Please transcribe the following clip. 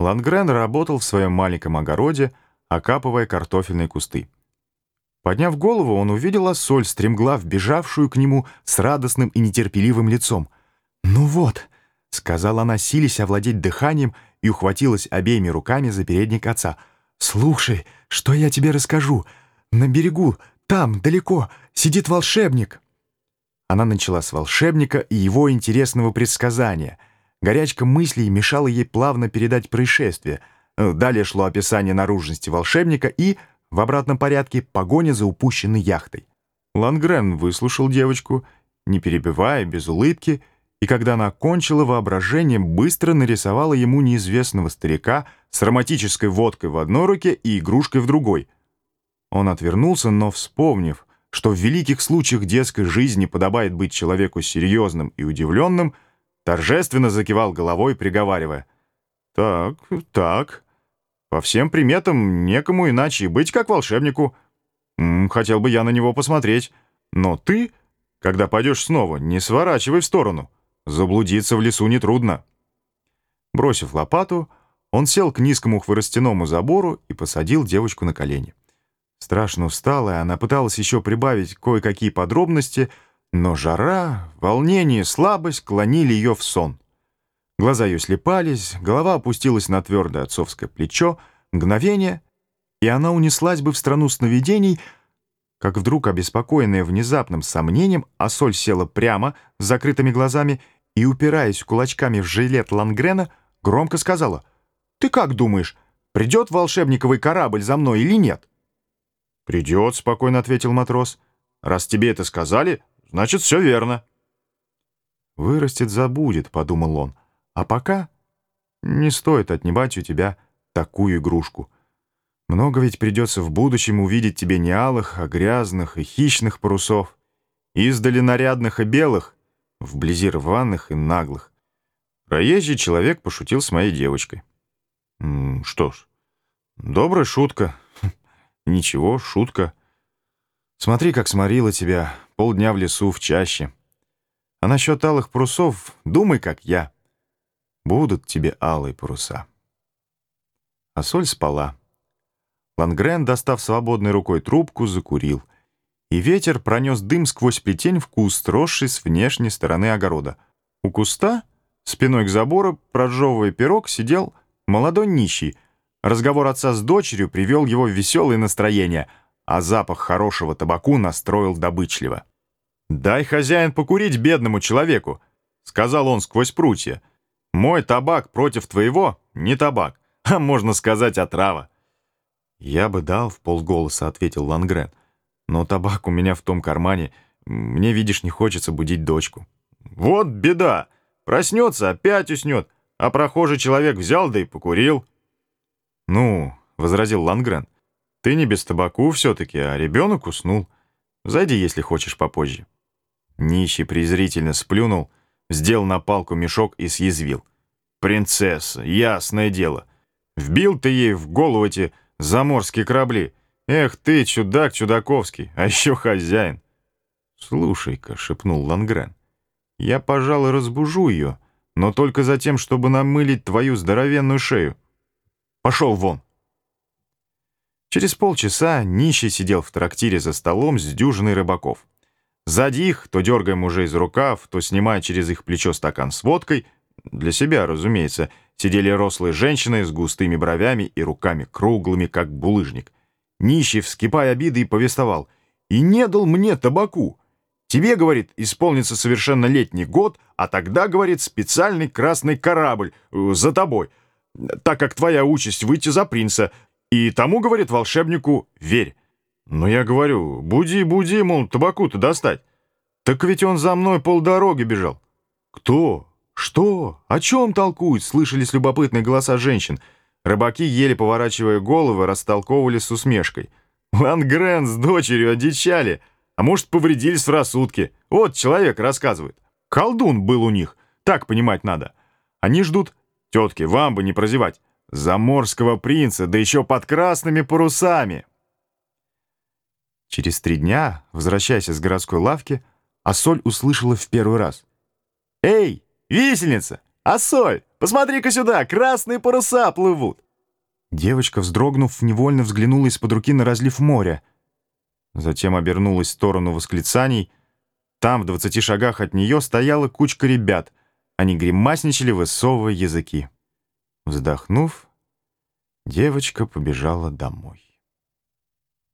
Лангрен работал в своем маленьком огороде, окапывая картофельные кусты. Подняв голову, он увидел Ассоль, стремглав, бежавшую к нему с радостным и нетерпеливым лицом. «Ну вот», — сказала она, силясь овладеть дыханием, и ухватилась обеими руками за передник отца. «Слушай, что я тебе расскажу. На берегу, там, далеко, сидит волшебник». Она начала с волшебника и его интересного предсказания — Горячка мыслей мешала ей плавно передать происшествие. Далее шло описание наружности волшебника и, в обратном порядке, погоня за упущенной яхтой. Лангрен выслушал девочку, не перебивая, без улыбки, и когда она кончила воображение, быстро нарисовала ему неизвестного старика с романтической водкой в одной руке и игрушкой в другой. Он отвернулся, но, вспомнив, что в великих случаях детской жизни подобает быть человеку серьезным и удивленным, торжественно закивал головой, приговаривая. «Так, так. По всем приметам некому иначе и быть, как волшебнику. М -м, хотел бы я на него посмотреть. Но ты, когда пойдешь снова, не сворачивай в сторону. Заблудиться в лесу нетрудно». Бросив лопату, он сел к низкому хворостяному забору и посадил девочку на колени. Страшно усталая, она пыталась еще прибавить кое-какие подробности — но жара, волнение, слабость клонили ее в сон. Глаза ее слепались, голова опустилась на твердое отцовское плечо, мгновение, и она унеслась бы в страну сновидений, как вдруг, обеспокоенная внезапным сомнением, Асоль села прямо, с закрытыми глазами, и, упираясь кулачками в жилет Лангрена, громко сказала, «Ты как думаешь, придет волшебниковый корабль за мной или нет?» «Придет», — спокойно ответил матрос. «Раз тебе это сказали, Значит, все верно. Вырастет, забудет, подумал он. А пока не стоит отнимать у тебя такую игрушку. Много ведь придется в будущем увидеть тебе не алых, а грязных и хищных парусов, издали нарядных и белых, вблизи рваных и наглых. Проезжий человек пошутил с моей девочкой. Что ж, добрая шутка. Ничего, шутка. Смотри, как сморила тебя полдня в лесу, в чаще. А насчет алых парусов думай, как я. Будут тебе алые паруса. А соль спала. Лангрен, достав свободной рукой трубку, закурил. И ветер пронес дым сквозь плетень в куст, росший с внешней стороны огорода. У куста, спиной к забору, прожевывая пирог, сидел молодой нищий. Разговор отца с дочерью привел его в веселое настроение — а запах хорошего табаку настроил добычливо. «Дай, хозяин, покурить бедному человеку», — сказал он сквозь прутья. «Мой табак против твоего — не табак, а, можно сказать, отрава». «Я бы дал в полголоса», — ответил Лангрен. «Но табак у меня в том кармане. Мне, видишь, не хочется будить дочку». «Вот беда! Проснется, опять уснет, а прохожий человек взял да и покурил». «Ну», — возразил Лангрен, — ты не без табаку все-таки, а ребенок уснул. Зайди, если хочешь, попозже». Нищий презрительно сплюнул, сделал на палку мешок и съязвил. «Принцесса, ясное дело. Вбил ты ей в голову эти заморские корабли. Эх ты, чудак чудаковский, а еще хозяин». «Слушай-ка», — шепнул Лангрен, — «я, пожалуй, разбужу ее, но только за тем, чтобы намылить твою здоровенную шею. Пошел вон». Через полчаса нищий сидел в трактире за столом с дюжиной рыбаков. Сзади их, то дергая мужей из рукав, то снимая через их плечо стакан с водкой, для себя, разумеется, сидели рослые женщины с густыми бровями и руками круглыми, как булыжник. Нищий, вскипая обиды, повествовал. «И не дал мне табаку. Тебе, — говорит, — исполнится совершеннолетний год, а тогда, — говорит, — специальный красный корабль э, за тобой, так как твоя участь выйти за принца, и тому, говорит волшебнику, верь. Но я говорю, буди, буди, мол, табаку-то достать. Так ведь он за мной полдороги бежал. Кто? Что? О чем толкует? Слышались любопытные голоса женщин. Рыбаки, еле поворачивая головы, растолковывали с усмешкой. Лангрен с дочерью одичали, а может, повредились в рассудке. Вот человек рассказывает. Колдун был у них, так понимать надо. Они ждут, тетки, вам бы не прозевать. Заморского принца, да еще под красными парусами. Через три дня, возвращаясь с городской лавки, Ассоль услышала в первый раз. «Эй, висельница, «А соль, посмотри-ка сюда, красные паруса плывут!» Девочка, вздрогнув, невольно взглянула из-под руки на разлив моря. Затем обернулась в сторону восклицаний. Там, в двадцати шагах от нее, стояла кучка ребят. Они гримасничали, высовывая языки. Вздохнув, девочка побежала домой.